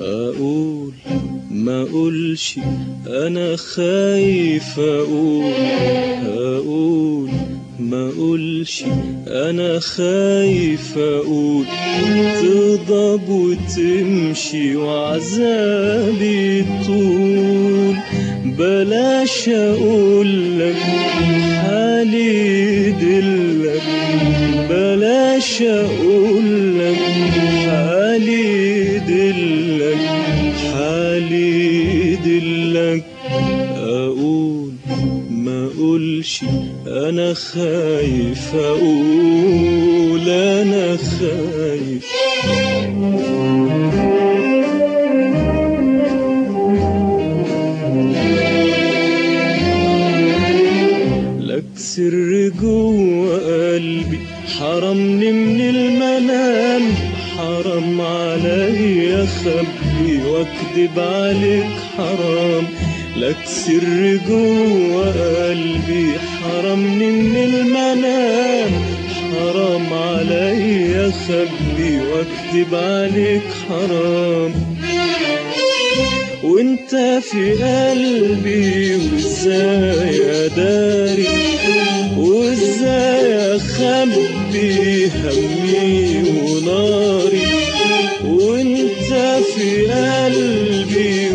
أقول ما أقولش أنا خايف أقول أقول ما أقولش أنا خايف أقول تغضب وتمشي وعذابي طول بلاش أقول لك حالي دلك بلاش أقول ما أقولش أنا خايف أقول أنا خايف. لك سر جوه قلبي حرمني من المنام. حرام عليا اخبي واكدب عليك حرام. لك سر جوه قلبي حرمني من المنام. حرام عليا اخبي واكدب عليك حرام. وانت في قلبي وازاي أداري؟ وازاي أخبي همي وناري؟ وانت في قلبي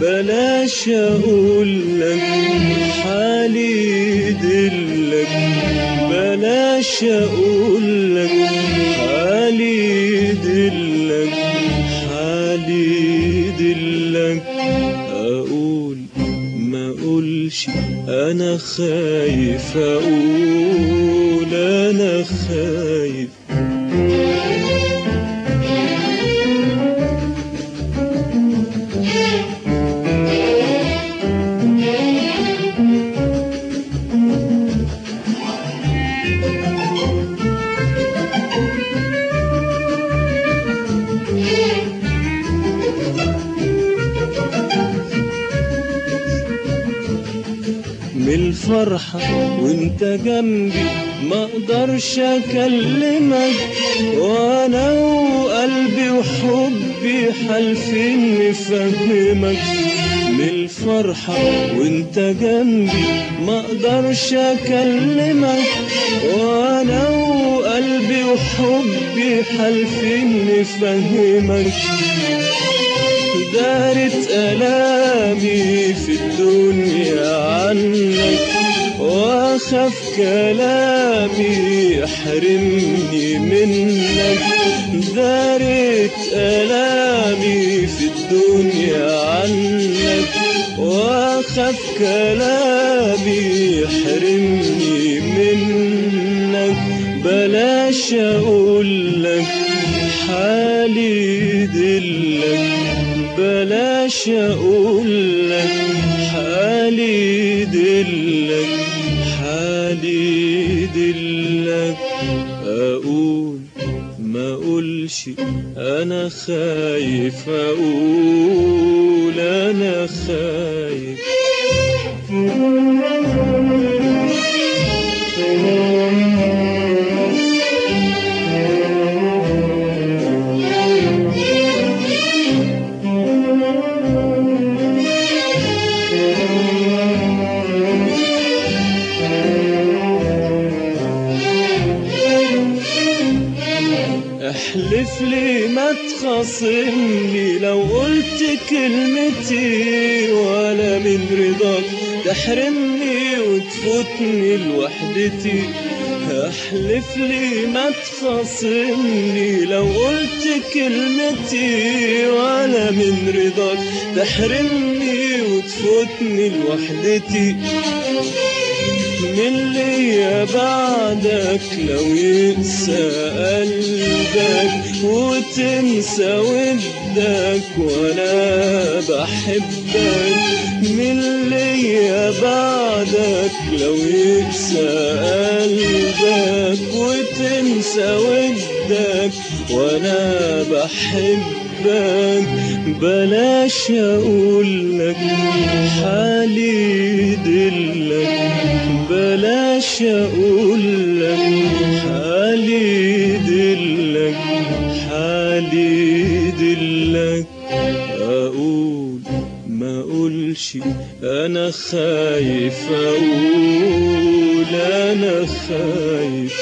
بلاش أقول لك. حالي دلك بلاش أقول لك. حالي دلك حالي دلك أقول ما أقولش أنا خايف. أقول أنا خايف. من الفرحة وانت جنبي ما أقدرش اكلمك. وأنا وقلبي وحبي حالفين نفهمك. من الفرحة وانت جنبي ما أقدرش اكلمك. وأنا وقلبي وحبي حالفين نفهمك. دارت ألامي في الدنيا. عنك وأخاف كلامي يحرمني منك. دارت ألامي في الدنيا عنك. وأخاف كلامي يحرمني منك. بلاش أقول لك حالي دلك بلاش أقول لك حالي دلك حالي دلك أقول ما اقولش أنا خايف أقول أنا خايف احلف لي ما تخاصمني. لو قلت كلمتي ولا من رضاك تحرمني وتفوتني لوحدتي. احلف لي ما تخاصمني. لو قلت كلمتي ولا من رضاك تحرمني وتفوتني لوحدتي. من ليا بعدك لو يقسى قلبك وتنسى ودك وأنا بحبك. من ليا بعدك لو يقسى قلبك وتنسى ودك وأنا بحبك. بلاش اقولك حالي يدلك بلاش اقولك حالي يدلك حالي يدلك أقول ما أقولش أنا خايف. أقول أنا خايف.